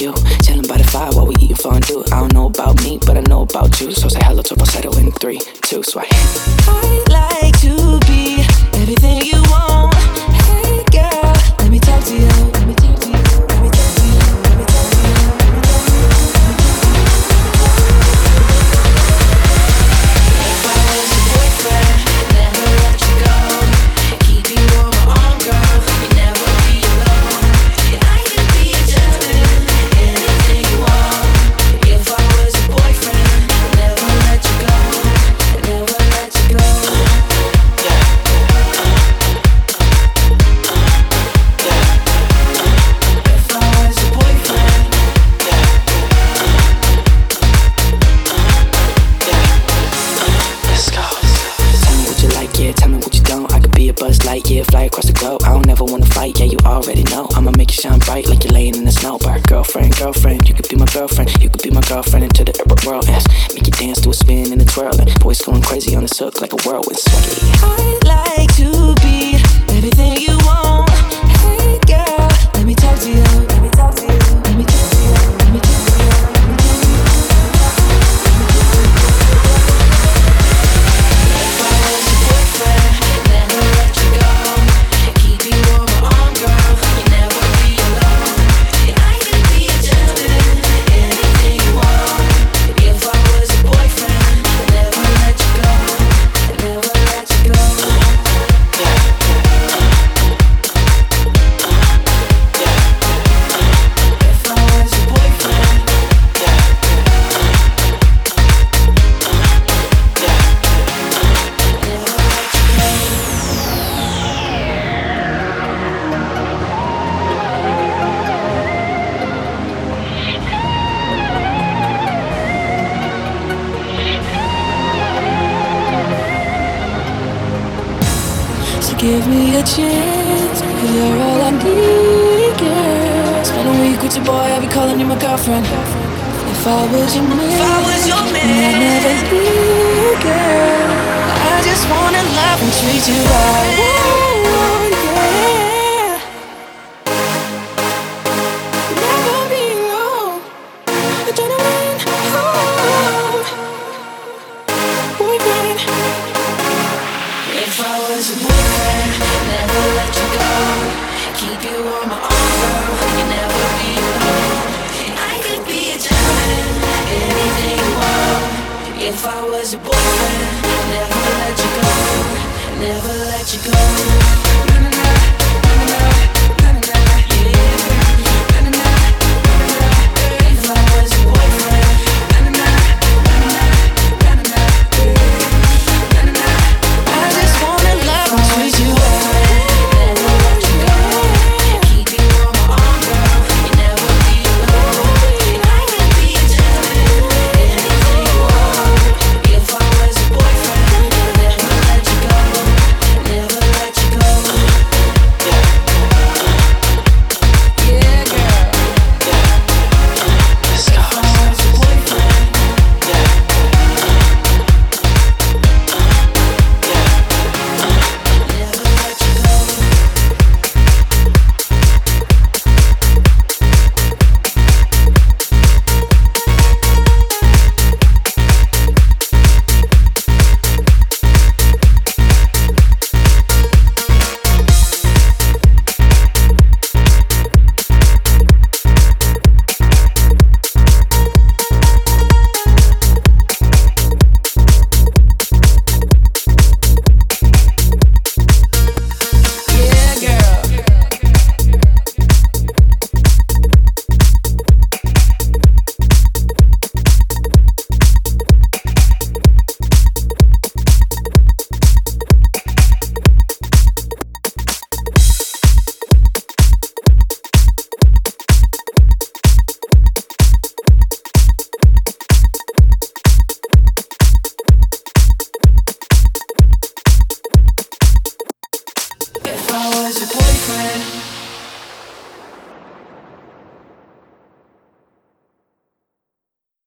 you. Chillin' by the fire while we eating fondue. I don't know about me, but I know about you. So say hello to falsetto in three, two, sway. I like to be. Light, yeah. Fly across the globe. I don't ever wanna fight, yeah. You already know. I'ma make you shine bright like you're laying in the snow. Bar girlfriend, girlfriend. You could be my girlfriend. You could be my girlfriend into the urban world. Yes. Make you dance to a spin and a twirl. And boys going crazy on this hook like a whirlwind sway. I like to be give me a chance, cause you're all I need, girl. Spend a week with your boy, I'll be calling you my girlfriend. If I was your man, if I was your man, I'd never leave, girl. I just wanna love and treat you right. Never let you go. Never let you go. Na,